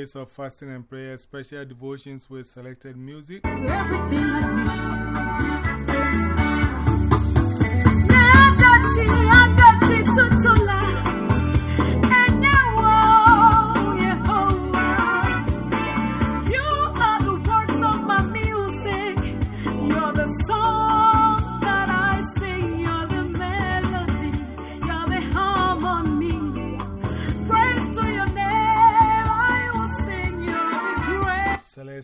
those 21 days of fasting and prayer, special devotions with selected music.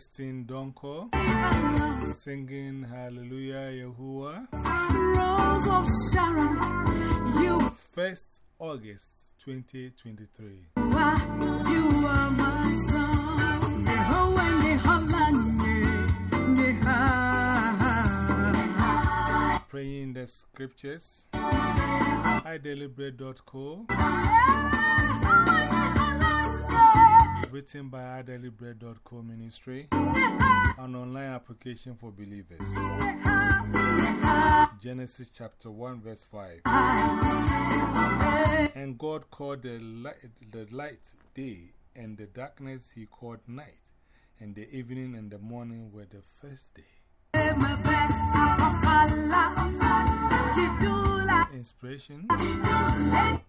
Celestine Donkor singing Hallelujah Yahuwah. am. Rose of Sharon. You 1st August 2023. are, you are my song. Yehovah, Yehovah, Yehovah. Praying the scriptures. idailybread.co. Written by idailybread.co Ministry. An online application for believers. Genesis chapter 1, verse 5. And God called the light, the light day, and the darkness he called night, and the evening and the morning were the first day. Inspiration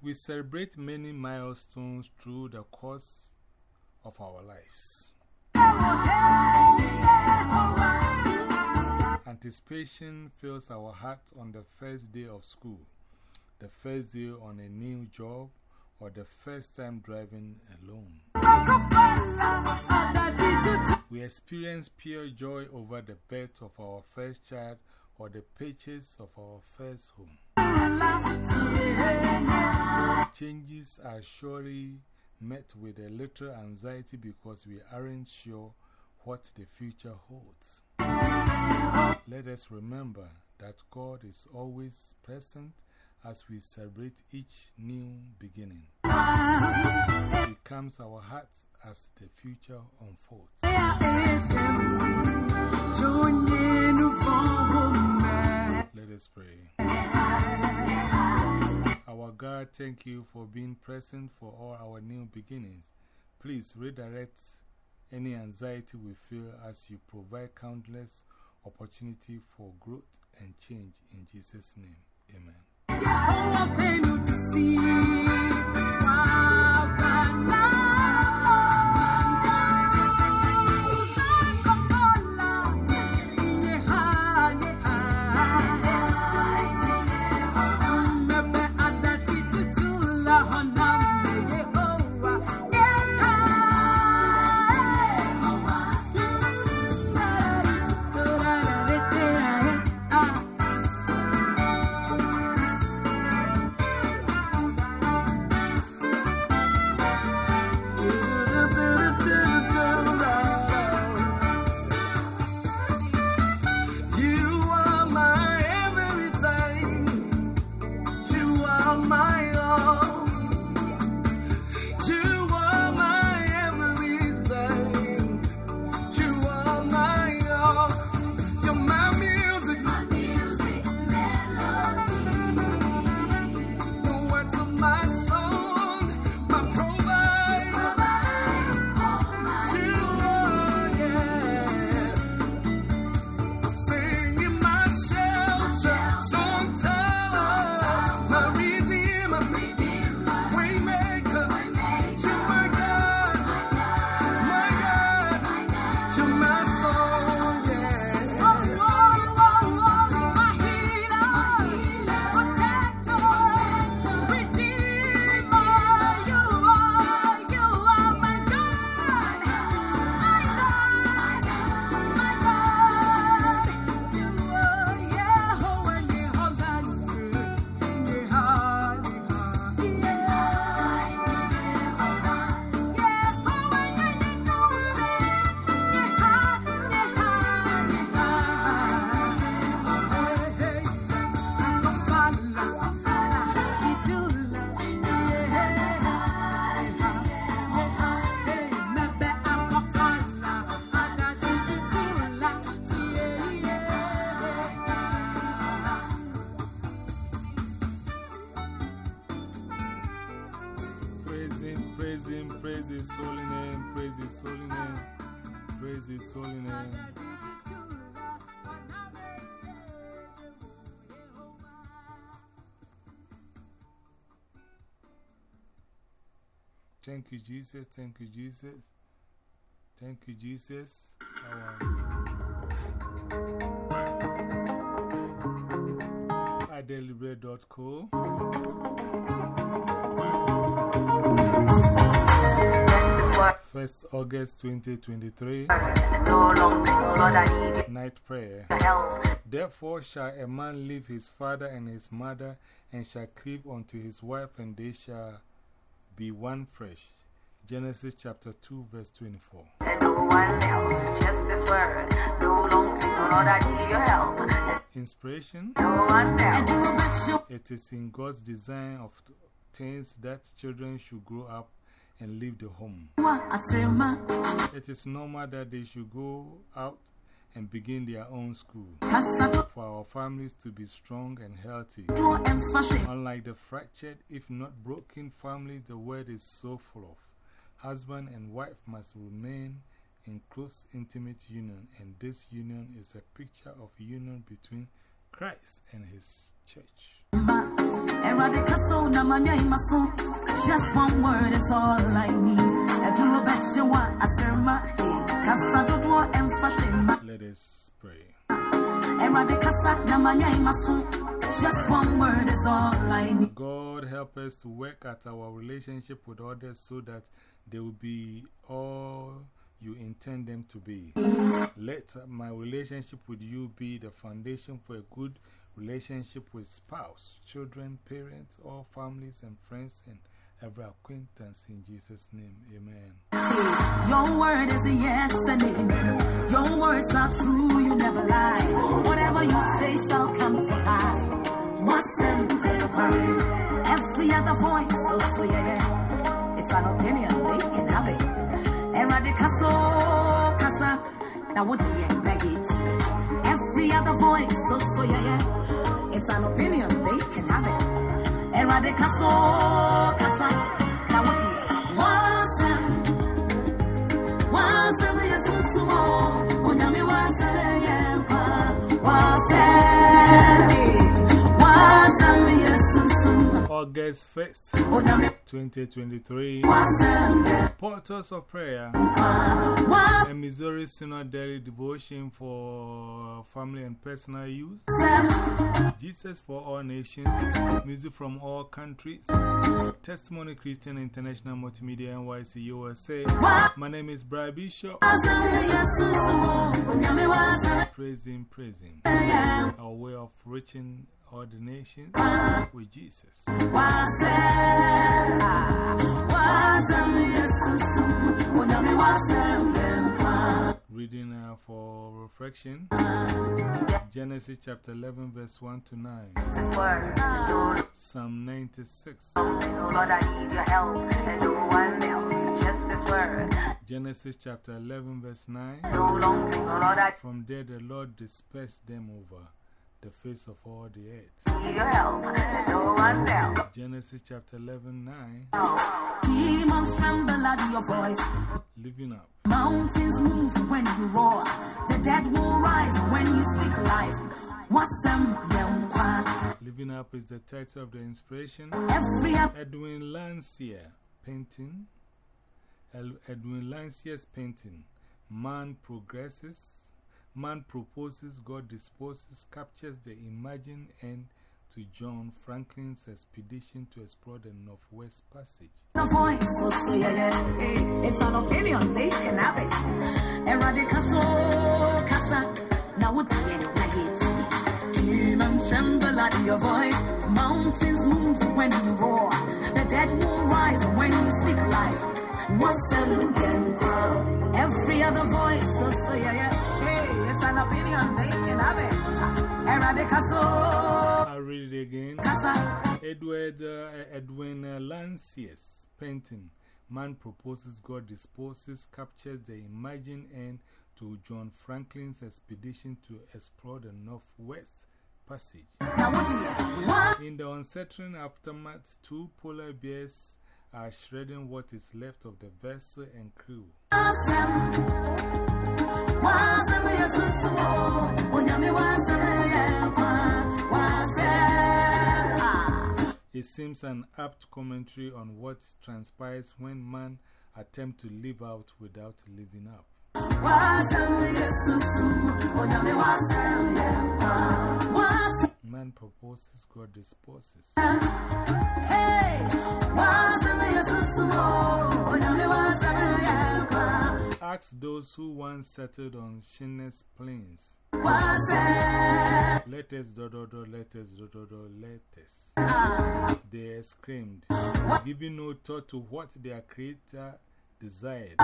We celebrate many milestones through the course of our lives. Anticipation fills our heart on the first day of school, the first day on a new job, or the first time driving alone. We experience pure joy over the birth of our first child or the purchase of our first home. Changes are surely met with a little anxiety because we aren't sure what the future holds. Let us remember that God is always present as we celebrate each new beginning. It calms our hearts as the future unfolds. Let us pray. Our God, thank you for being present for all our new beginnings. Please redirect any anxiety we feel as you provide countless opportunity for growth and change in Jesus' name. Amen. Thank you, Jesus. Thank you, Jesus. Thank you, Jesus. idailybread.co. First August 2023. Night prayer. Therefore shall a man leave his father and his mother, and shall cleave unto his wife, and they shall be one fresh. Genesis chapter 2, verse 24. And no one else, just this word. No long thing, Lord, I need your help. Inspiration no one else. It is in God's design of things that children should grow up and leave the home. It is normal that they should go out and begin their own school for our families to be strong and healthy. Unlike the fractured, if not broken families the world is so full of, husband and wife must remain in close, intimate union, and this union is a picture of union between Christ and His church. Just one word is all I need. A little bit you want, I turn my head. Casa do do and fashion. Let us pray. Just one word is all I need. God, help us to work at our relationship with others so that they will be all you intend them to be. Let my relationship with you be the foundation for a good relationship with spouse, children, parents, all families and friends, and every acquaintance. In Jesus' name, amen. Your word is a yes and amen. Your words are true, you never lie. Whatever you say shall come to pass. In the Every other voice, so so yeah. It's an opinion, they can have it. Eradicaso, casa. Now what do you? Every other voice, so so yeah, yeah. It's an opinion, they can have it. Eradicaso, casa. Now what do you What's in Wasem Yesusumo, Unyami August 1st, 2023, Wasem, Portals of Prayer, a Missouri Synod Daily Devotion for family and personal use. Jesus for all nations, music from all countries, Testimony Christian International Multimedia NYC USA. My name is Brian Bishop. Praise Him. Our way of reaching nations with Jesus. Reading uh, for reflection Genesis chapter 11, verse 1 to 9, This word. Psalm 96, long thing, oh Lord, I need your help. And no one else, just this word. Genesis chapter 11, verse 9. No long thing, oh Lord, I From there the Lord dispersed them over the face of all the earth. need your help. And no one else. Genesis chapter 11, 9. Demons tremble at your voice. Living up. Mountains move when you roar. The dead will rise when you speak life. Living up is the title of the inspiration. Edwin Landseer painting. Edwin Landseer's painting. Man progresses, man proposes, God disposes, captures the imagined end to John Franklin's expedition to explore the Northwest Passage. yeah. eh, It's an opinion. They can have it. Your voice. Mountains move when you roar. The dead will rise when you speak life. Every other voice. So, so yeah, yeah. An opinion. They can have it. I'll read it again. Edward, uh, Edwin uh, Landseer's painting. Man proposes, God disposes, captures the imagined end to John Franklin's expedition to explore the Northwest Passage. Now what do you want? In the unsettling aftermath, two polar bears are shredding what is left of the vessel and crew. It seems an apt commentary on what transpires when man attempts to live out without living up. Man proposes, God disposes. Ask those who once settled on Shinar's plains. Let us, do, do, let us, do, do, let us. They exclaimed, giving no thought to what their creator desired.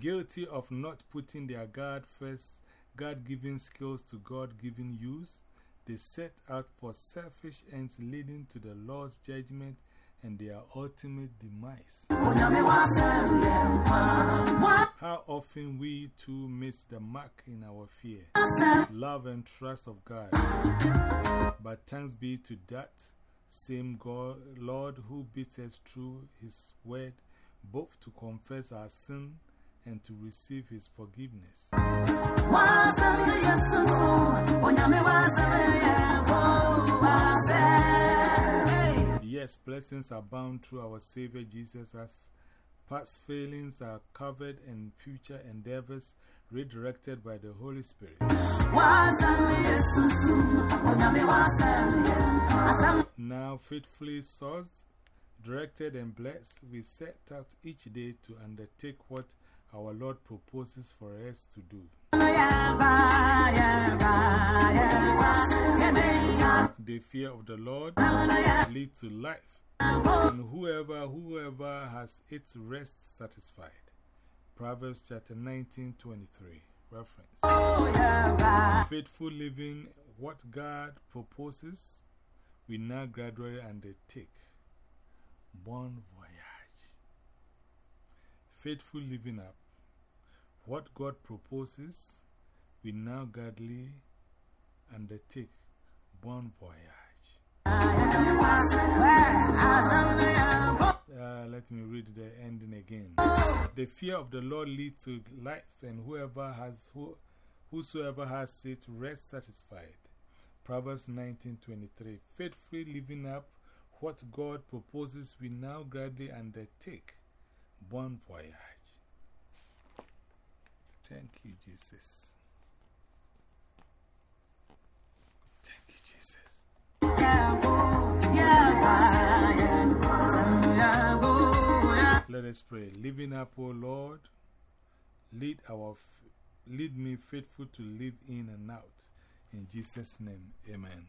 Guilty of not putting their God first, God given skills to God given use, they set out for selfish ends leading to the Lord's judgment and their ultimate demise. How often we too miss the mark in our fear, love, and trust of God. But thanks be to that same God, Lord who beats us through His word, both to confess our sin and to receive His forgiveness. Yes, blessings abound through our Savior Jesus as past failings are covered and future endeavors redirected by the Holy Spirit. Now, faithfully sourced, directed, and blessed, we set out each day to undertake what our Lord proposes for us to do. The fear of the Lord leads to life, and whoever, whoever has its rest satisfied. Proverbs chapter 19, 23. Reference. Faithful living, what God proposes, we now gradually undertake. Voyage. Faithful living up, what God proposes, we now gladly undertake. Bon voyage. Uh, let me read the ending again. The fear of the Lord leads to life, and whoever has, who, whosoever has it rests satisfied. Proverbs 19:23. Faithfully living up what God proposes, we now gladly undertake. Bon voyage. Thank you, Jesus. Thank you, Jesus. Let us pray. Living up, O Lord, lead, our lead me faithful to live in and out. In Jesus' name, amen.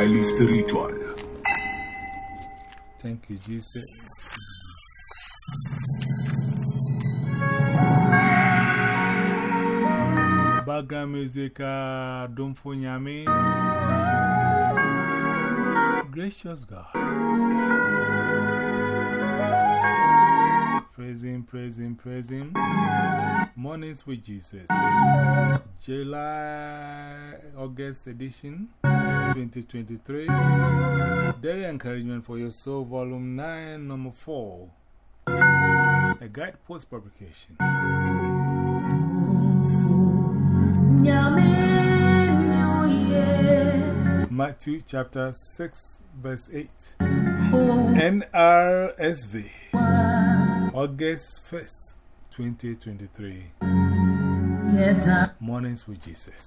Highly spiritual. Thank you, Jesus. Background music, uh, Don't Funyami. Gracious God. Praise Him, praise Him, praise Him. Mornings with Jesus. July, August edition 2023. Daily Encouragement for Your Soul, Volume 9, Number 4. A guide post publication. Matthew chapter 6, verse 8. NRSV. August 1st, 2023. Mornings with Jesus.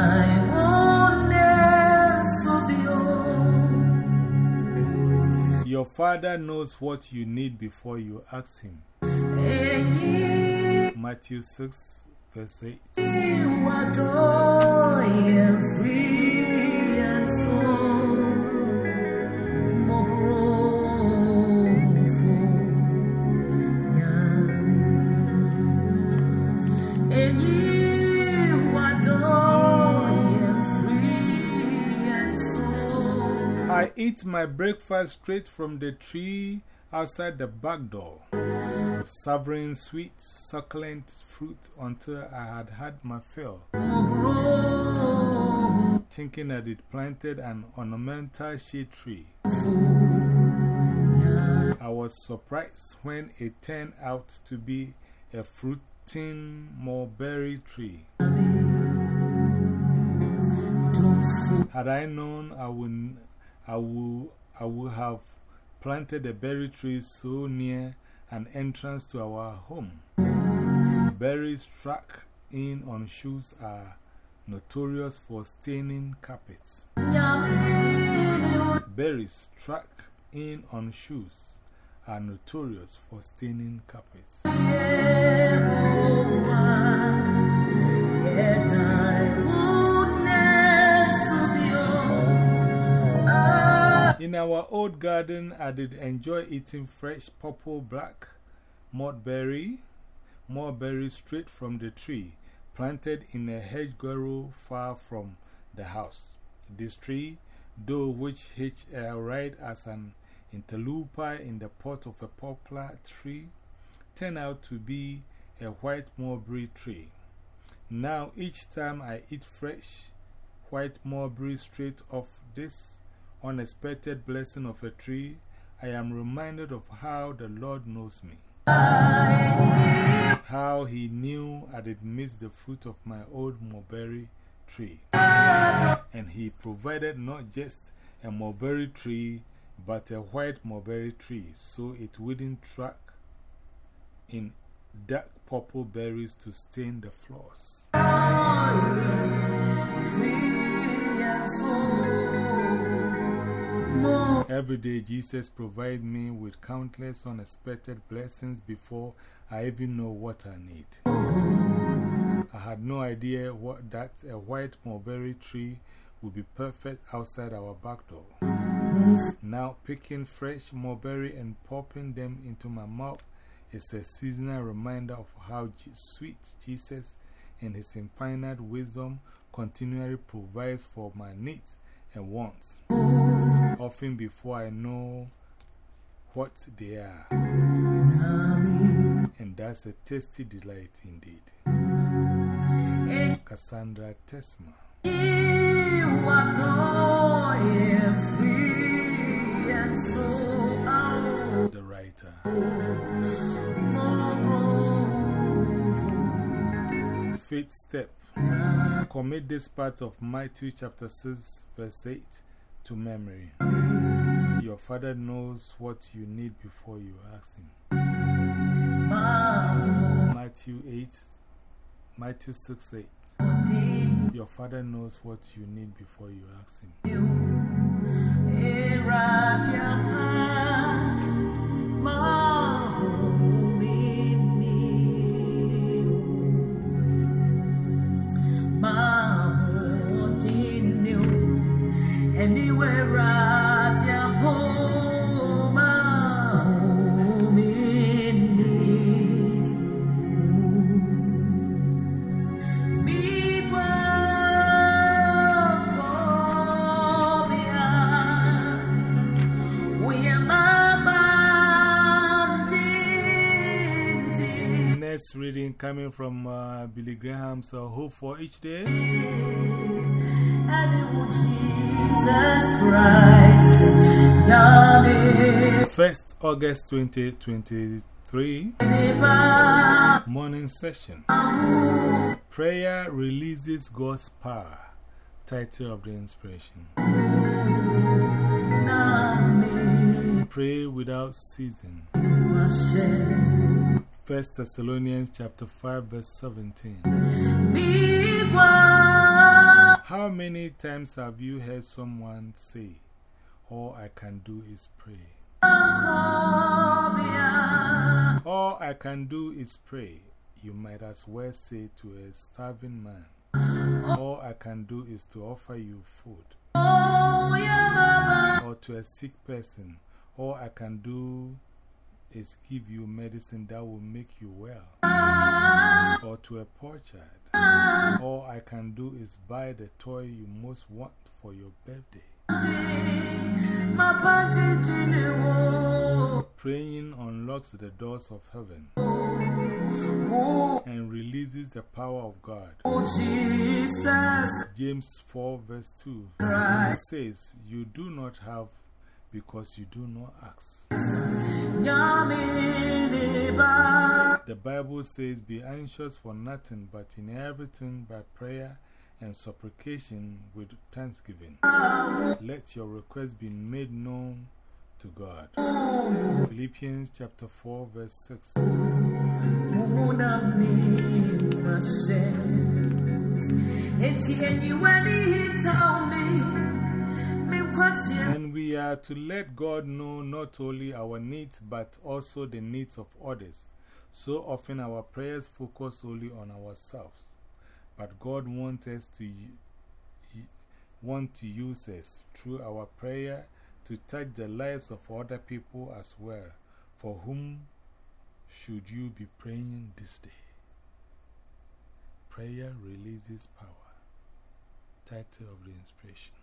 Father knows what you need before you ask Him. Matthew 6, verse 8. I eat my breakfast straight from the tree outside the back door. savoring sweet, succulent fruit until I had had my fill. Thinking that it planted an ornamental shade tree. I was surprised when it turned out to be a fruiting mulberry tree. Had I known, I would, I would, I would have planted a berry tree so near an entrance to our home. Berries struck in on shoes are notorious for staining carpets. Berries struck in on shoes are notorious for staining carpets. In our old garden, I did enjoy eating fresh purple black mulberry, mulberry straight from the tree, planted in a hedge hedgerow far from the house. This tree, though which hitched a ride as an interloper in the pot of a poplar tree, turned out to be a white mulberry tree. Now, each time I eat fresh white mulberry straight off this unexpected blessing of a tree, I am reminded of how the Lord knows me. How He knew I did miss the fruit of my old mulberry tree. And He provided not just a mulberry tree, but a white mulberry tree so it wouldn't track in dark purple berries to stain the floors. Every day, Jesus provides me with countless unexpected blessings before I even know what I need. I had no idea what, that a white mulberry tree would be perfect outside our back door. Now, picking fresh mulberry and popping them into my mouth is a seasonal reminder of how sweet Jesus, in His infinite wisdom, continually provides for my needs and wants, often before I know what they are. And that's a tasty delight indeed. Cassandra Tiersma. The writer. Faith step. Commit this part of Matthew chapter 6, verse 8 to memory. Your father knows what you need before you ask him. Matthew 8, Matthew 6, 8. Your father knows what you need before you ask him. Reading coming from uh, Billy Graham's uh, Hope for Each Day. Christ, 1st August 2023 morning session. Prayer releases God's power. Title of the inspiration. Pray without ceasing. 1 Thessalonians chapter 5 verse 17. How many times have you heard someone say, All I can do is pray? All I can do is pray. You might as well say to a starving man, All I can do is to offer you food. Or to a sick person, All I can do is give you medicine that will make you well. Or to a poor child, all I can do is buy the toy you most want for your birthday. Praying unlocks the doors of heaven and releases the power of God. James 4 verse 2 says, You do not have because you do not ask. The Bible says, Be anxious for nothing, but in everything by prayer and supplication with thanksgiving. Let your requests be made known to God. Philippians chapter 4, verse 6. And we are to let God know not only our needs but also the needs of others. So often our prayers focus only on ourselves. But God wants us to want to use us through our prayer to touch the lives of other people as well. For whom should you be praying this day? Prayer releases power. Title of the inspiration.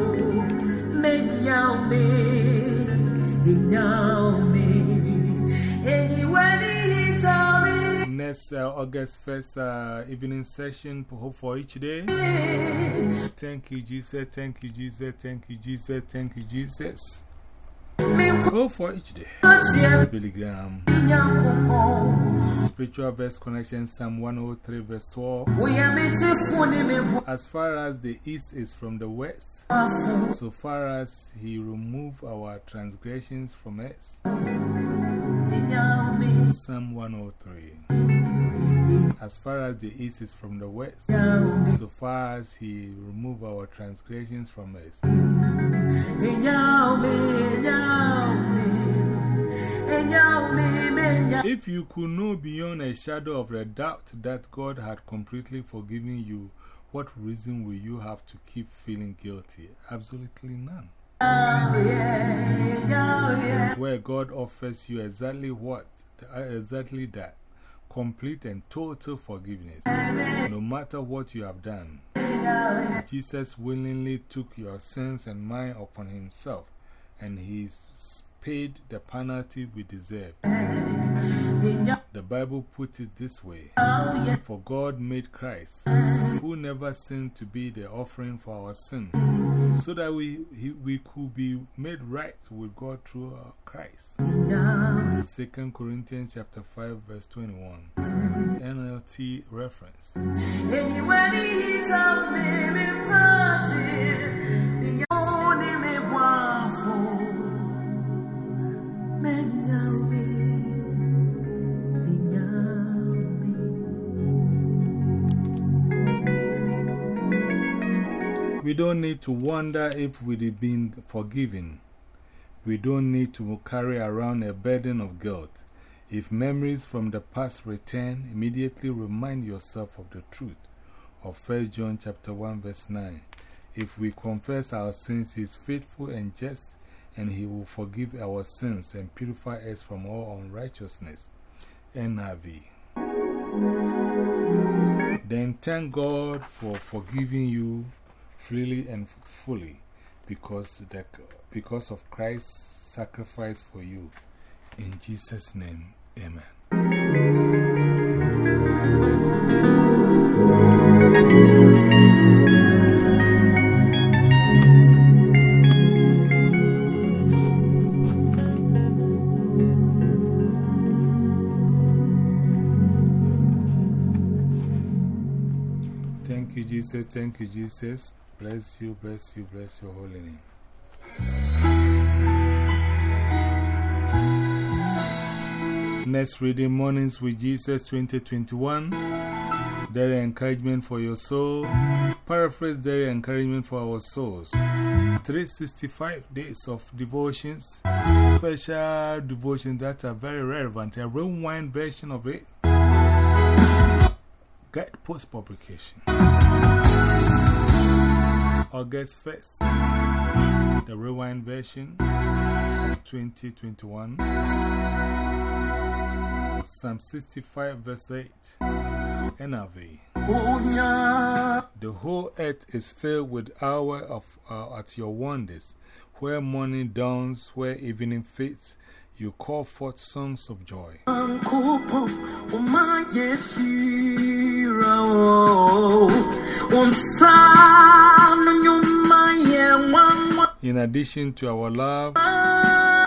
Uh, August 1st uh, evening session, hope for each day. Thank you, Jesus. Thank you, Jesus. Thank you, Jesus. Thank you, Jesus. Hope for each day. Billy Graham. Spiritual verse connection, Psalm 103, verse 12. As far as the east is from the west, so far as he removed our transgressions from us. Psalm 103. As far as the east is from the west, so far as he remove our transgressions from us. If you could know beyond a shadow of a doubt that God had completely forgiven you, what reason will you have to keep feeling guilty? Absolutely none. Where God offers you exactly what? Exactly that. Complete and total forgiveness. No matter what you have done. Jesus willingly took your sins and mine upon himself, and he paid the penalty we deserve. The Bible puts it this way For God made Christ, who never sinned, to be the offering for our sin, so that we, he, we could be made right with God through uh, Christ. 2 Corinthians chapter 5, verse 21. NLT reference. We don't need to wonder if we've been forgiven. We don't need to carry around a burden of guilt. If memories from the past return, immediately remind yourself of the truth of 1 John chapter 1 verse 9. If we confess our sins, he is faithful and just, and he will forgive our sins and purify us from all unrighteousness. NIV. Then thank God for forgiving you freely and fully because, the, because of Christ's sacrifice for you. In Jesus' name, Amen. Thank you, Jesus. Thank you, Jesus. Bless you, bless you, bless your holy name. Next reading Mornings with Jesus 2021. Daily encouragement for your soul. Paraphrase daily encouragement for our souls. 365 days of devotions. Special devotions that are very relevant. A rewind version of it. Get post publication. August 1st. The rewind version 2021. Psalm 65 verse 8. NRV. The whole earth is filled with hour of uh, at your wonders. Where morning dawns, where evening fades, you call forth songs of joy. In addition to our love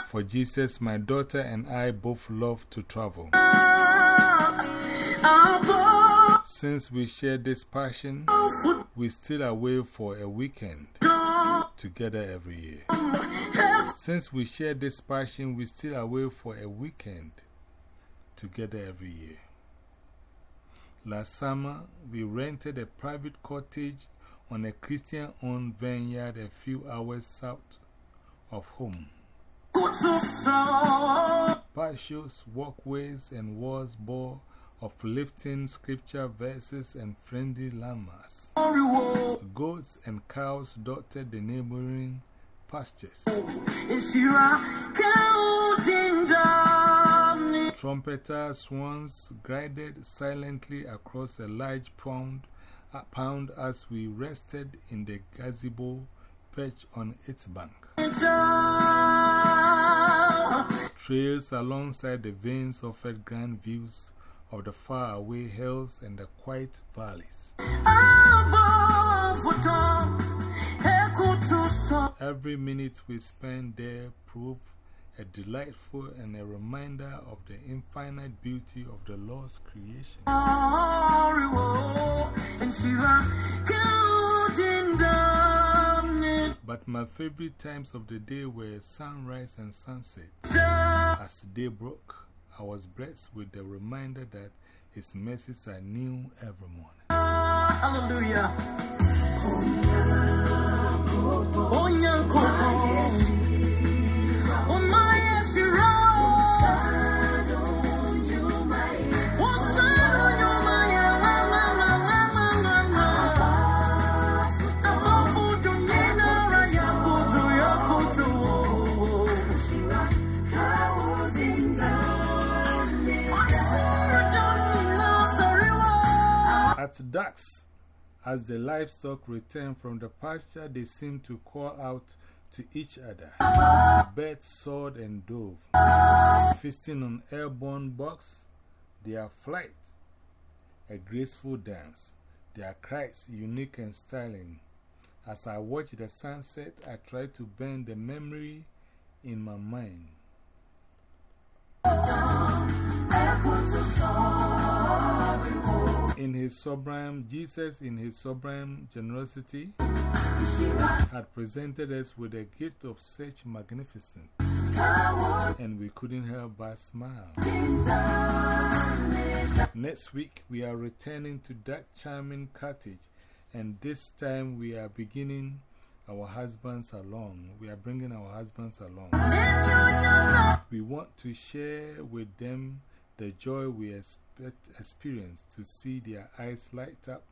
for Jesus, my daughter and I both love to travel. Since we share this passion, we still away for a weekend together every year. Since we share this passion, we still away for a weekend together every year. Last summer, we rented a private cottage on a Christian owned vineyard a few hours south of home. Patios, walkways, and walls bore uplifting scripture verses and friendly llamas. Goats and cows dotted the neighboring pastures. Trumpeter swans glided silently across a large pond, pound as we rested in the gazebo perch on its bank. Trails alongside the veins offered grand views of the faraway hills and the quiet valleys. Every minute we spent there proved a delightful and a reminder of the infinite beauty of the Lord's creation. But my favorite times of the day were sunrise and sunset. As day broke, I was blessed with the reminder that His mercies are new every morning. Hallelujah. Oh, my, yes, At dusk, as the livestock returned from the pasture, they seemed to call out to each other. Birds soared and dove, feasting on airborne bugs, their flight, a graceful dance, their cries unique and styling. As I watched the sunset, I tried to bend the memory in my mind. In his sublime, Jesus, in his sublime generosity, had presented us with a gift of such magnificence, and we couldn't help but smile. Next week, we are returning to that charming cottage, and this time we are beginning our husbands along. We are bringing our husbands along. We want to share with them the joy we expect, experience to see their eyes light up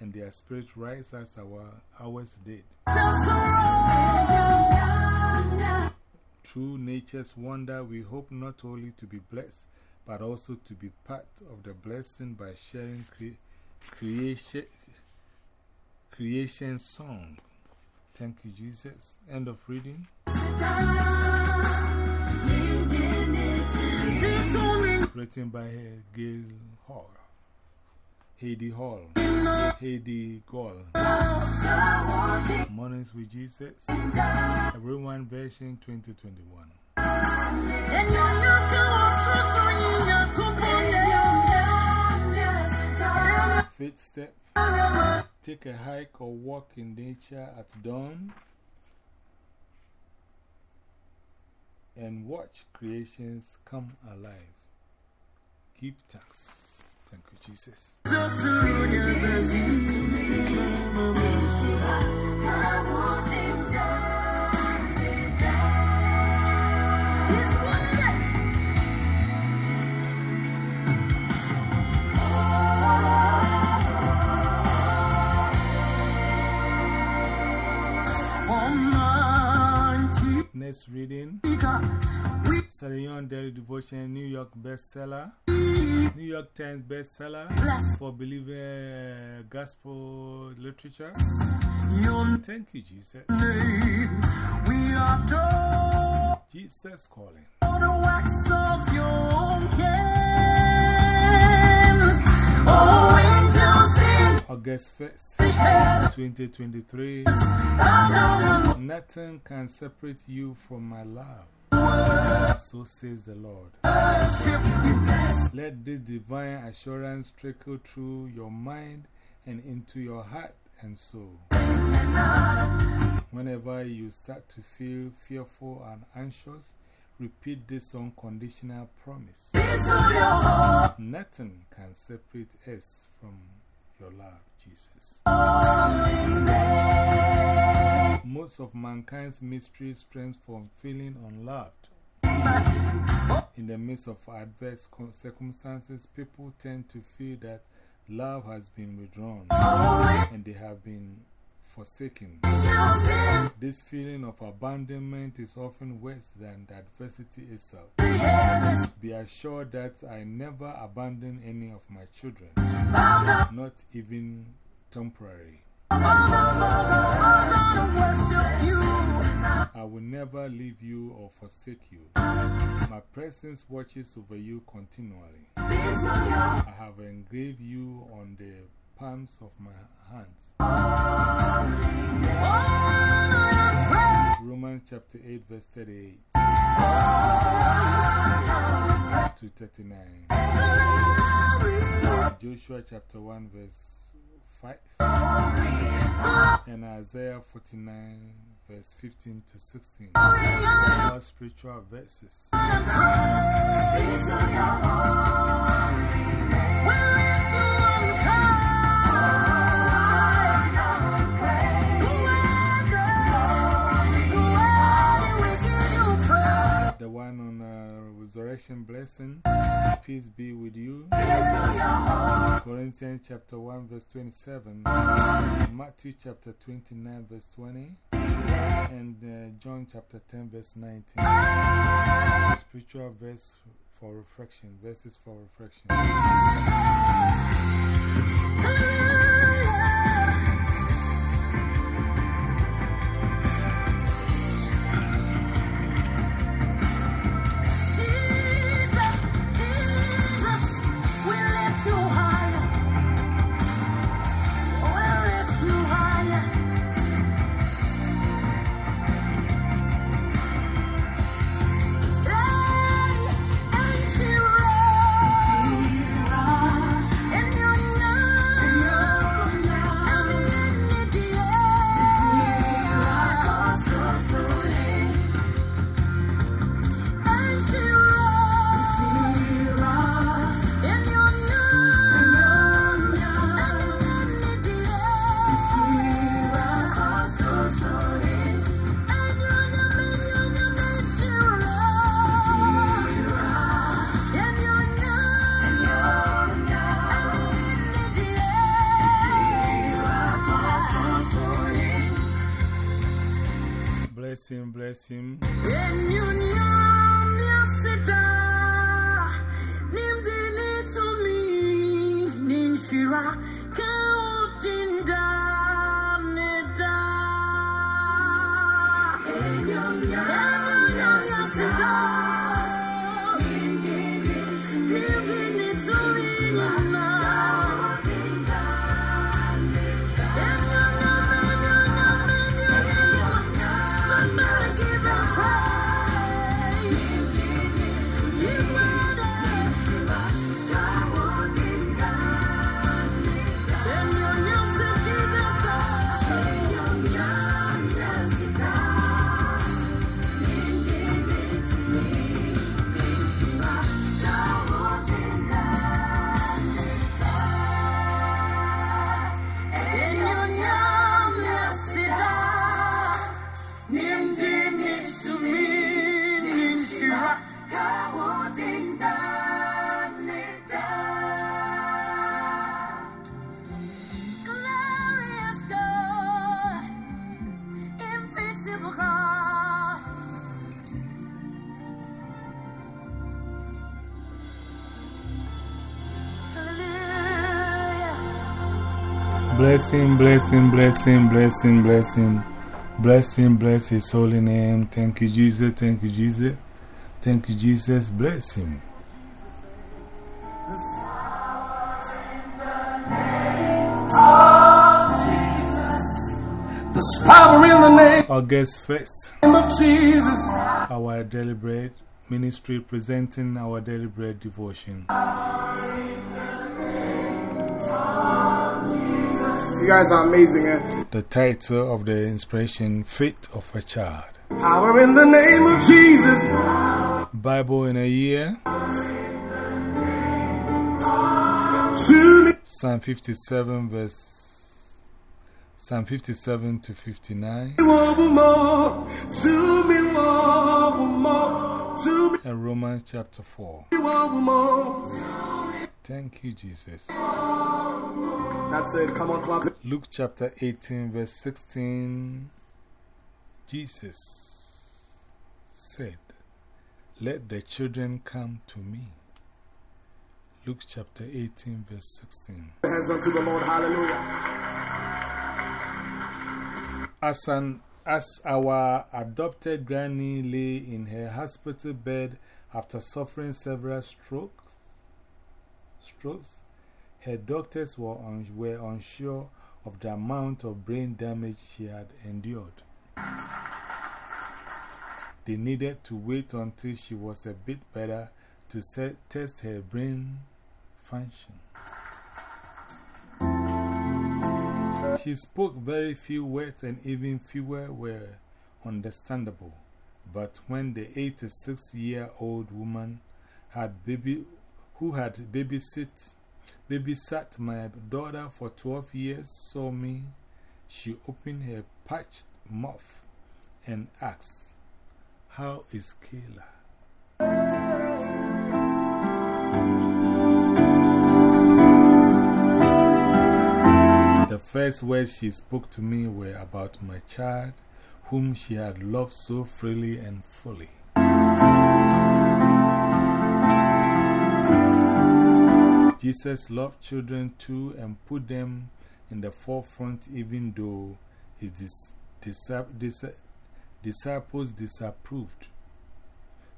and their spirit rise as our ours did. Through nature's wonder, we hope not only to be blessed, but also to be part of the blessing by sharing cre creation, creation song. Thank you, Jesus. End of reading. Written by Gail Hall. Heidi Hall. Heidi Gaul. Mornings with Jesus. Everyone version 2021. Fifth step. Take a hike or walk in nature at dawn and watch creations come alive. Give thanks. Thank you, Jesus. Next reading. Devotion New York bestseller, New York Times bestseller for believer uh, gospel literature. Thank you, Jesus. Jesus calling. August 1st, 2023. Nothing can separate you from my love. So says the Lord. Let this divine assurance trickle through your mind and into your heart and soul. Whenever you start to feel fearful and anxious, repeat this unconditional promise. Nothing can separate us from your love, Jesus. Most of mankind's mystery stems from feeling unloved. In the midst of adverse circumstances, people tend to feel that love has been withdrawn and they have been forsaken. This feeling of abandonment is often worse than the adversity itself. Be assured that I never abandon any of my children, not even temporary. I will never leave you or forsake you. My presence watches over you continually. I have engraved you on the palms of my hands. Romans chapter 8, verse 38 to 39. Joshua chapter 1, verse 5. And Isaiah 49, verse 15 to 16. All spiritual verses. The one on uh, resurrection blessing. Peace be with you. Corinthians chapter 1, verse 27. Matthew chapter 29, verse 20. And uh, John chapter 10, verse 19. Spiritual verse for reflection. Verses for reflection. Him, Bless him, bless him, bless him, bless his holy name. Thank you, Jesus. Thank you, Jesus. Thank you, Jesus. Bless him. There's power in the name August 1st, of Jesus. our daily bread ministry presenting our daily bread devotion. You guys are amazing, eh? The title of the inspiration Faith of a Child. Power in the name of Jesus. Bible in a year, Psalm 57, verse Psalm 57 to 59, one more. To me, one more. To me, and Romans chapter 4. one more. Thank you, Jesus. That's it. Come on, clap. Luke chapter 18, verse 16. Jesus said, Let the children come to me. Luke chapter 18, verse 16. Hands unto the Lord. Hallelujah. As, an, as our adopted granny lay in her hospital bed after suffering several strokes, strokes her doctors were, un, were unsure of the amount of brain damage she had endured. They needed to wait until she was a bit better to test her brain function. She spoke very few words, and even fewer were understandable. But when the 86 year old woman had baby, who had babysit, babysat my daughter for 12 years saw me, she opened her patched mouth and asked, How is Kayla? The first words she spoke to me were about my child, whom she had loved so freely and fully. Jesus loved children too and put them in the forefront, even though his dis dis dis disciples disapproved.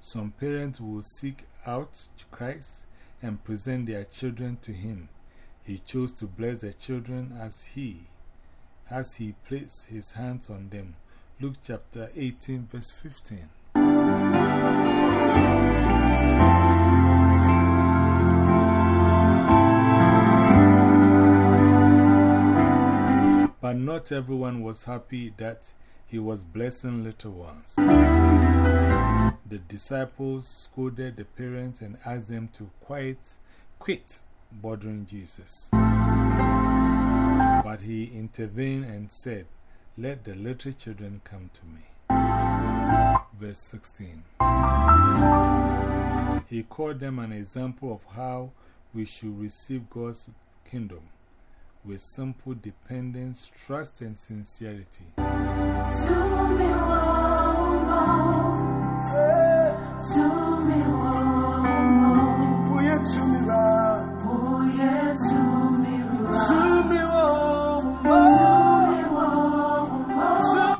Some parents will seek out Christ and present their children to him. He chose to bless the children as he, as he placed his hands on them. Luke chapter 18, verse 15. But not everyone was happy that he was blessing little ones. The disciples scolded the parents and asked them to quiet, quit bothering Jesus. But he intervened and said, Let the little children come to me. Verse 16. He called them an example of how we should receive God's kingdom with simple dependence, trust, and sincerity.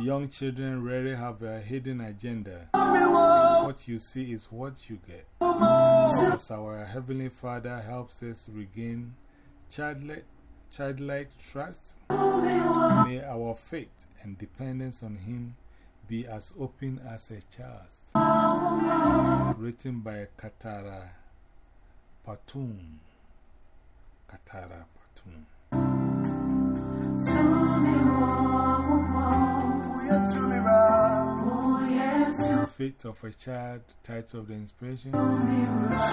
Young children rarely have a hidden agenda. What you see is what you get. As our Heavenly Father helps us regain childlike, childlike trust, may our faith and dependence on Him be as open as a child's. Written by Katara Patton. Katara Patton. Faith of a Child, title of the inspiration,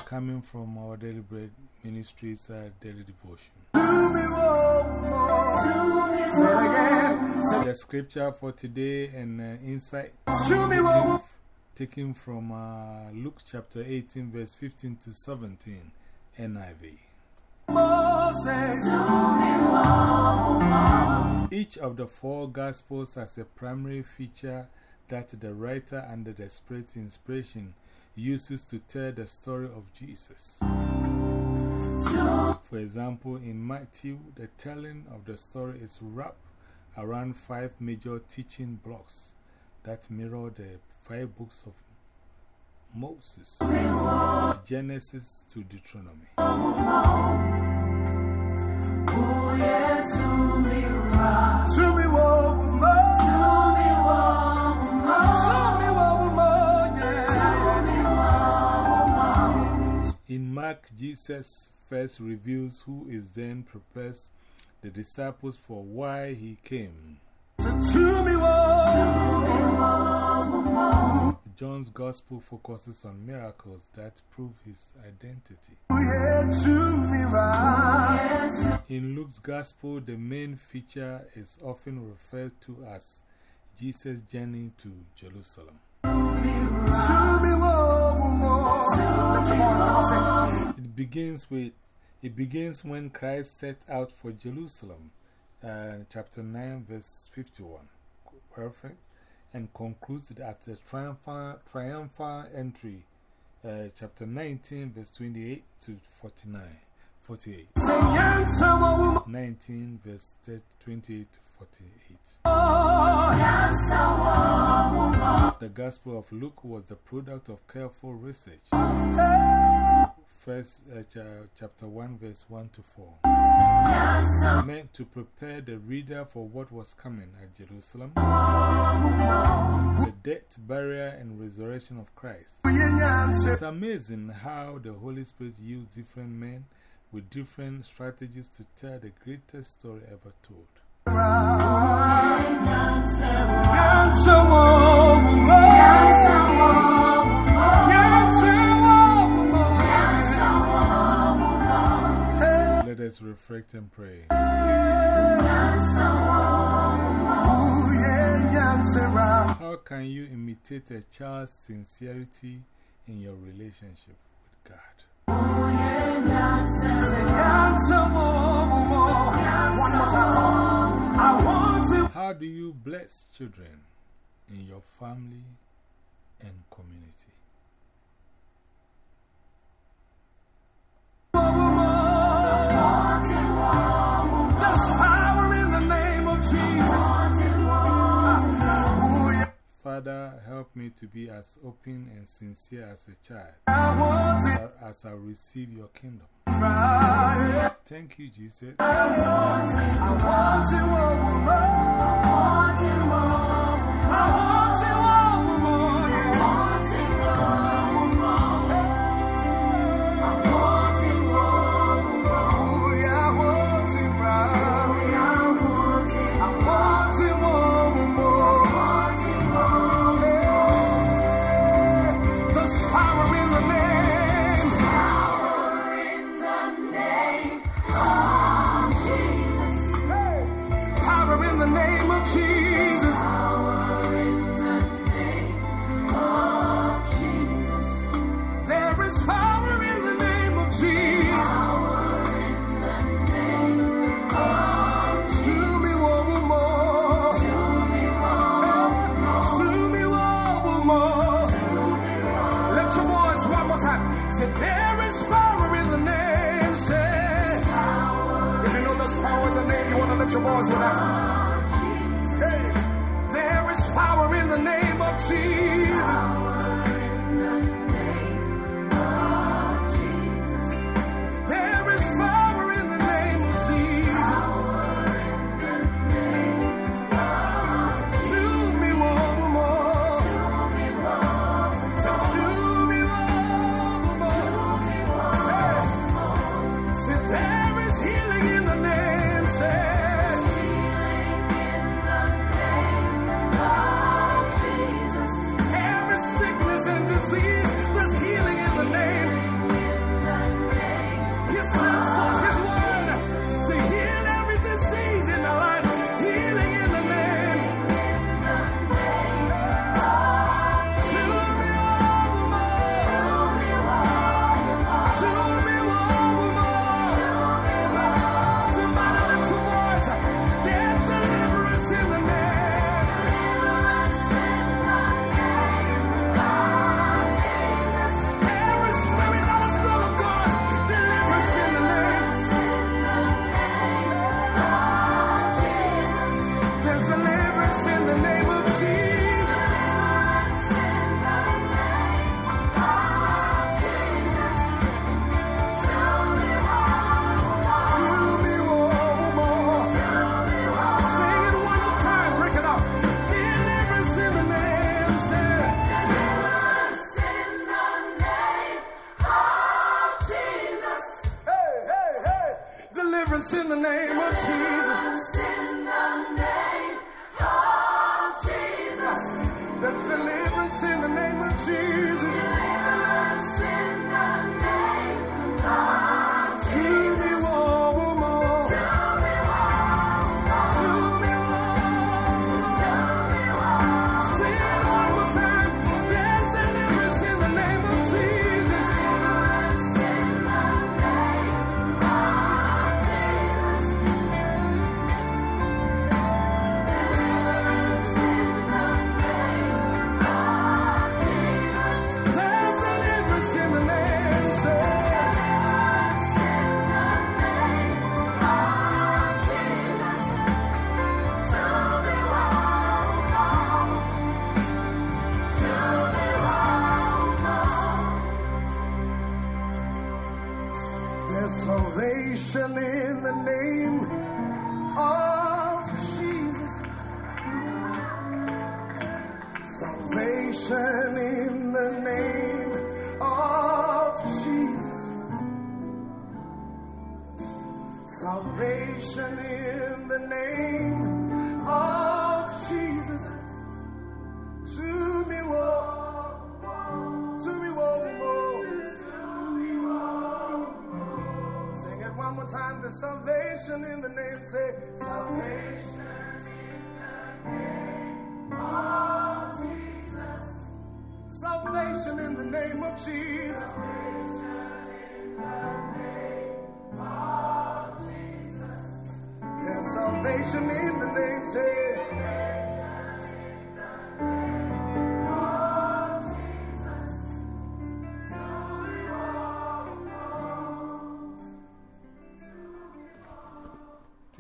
coming from our Bread Ministries uh, Daily Devotion. The scripture for today and uh, insight taken from uh, Luke chapter 18, verse 15 to 17, NIV. Each of the four Gospels has a primary feature that the writer, under the Spirit's inspiration, uses to tell the story of Jesus. For example, in Matthew, the telling of the story is wrapped around five major teaching blocks that mirror the five books of Moses Genesis to Deuteronomy. To me, woe, woman. To me, woe, woman. Yeah. In Mark, Jesus first reveals who is then prepares the disciples for why he came. John's Gospel focuses on miracles that prove his identity. In Luke's Gospel, the main feature is often referred to as Jesus' journey to Jerusalem. It begins with it begins when Christ set out for Jerusalem, uh, chapter 9, verse 51, reference, and concludes at the triumphal, triumphal entry, uh, chapter 19, verse 28 to 49, 48. Sing, answer, woe, woman. 19, verse 30 28 to 48. The Gospel of Luke was the product of careful research. First, uh, cha chapter 1, verse 1 to 4. Meant to prepare the reader for what was coming at Jerusalem, the death, burial, and resurrection of Christ. It's amazing how the Holy Spirit used different men with different strategies to tell the greatest story ever told. Reflect and pray. How can you imitate a child's sincerity in your relationship with God? How do you bless children in your family and community? Father, help me to be as open and sincere as a child I want to. as I receive your kingdom. Thank you, Jesus. I want to,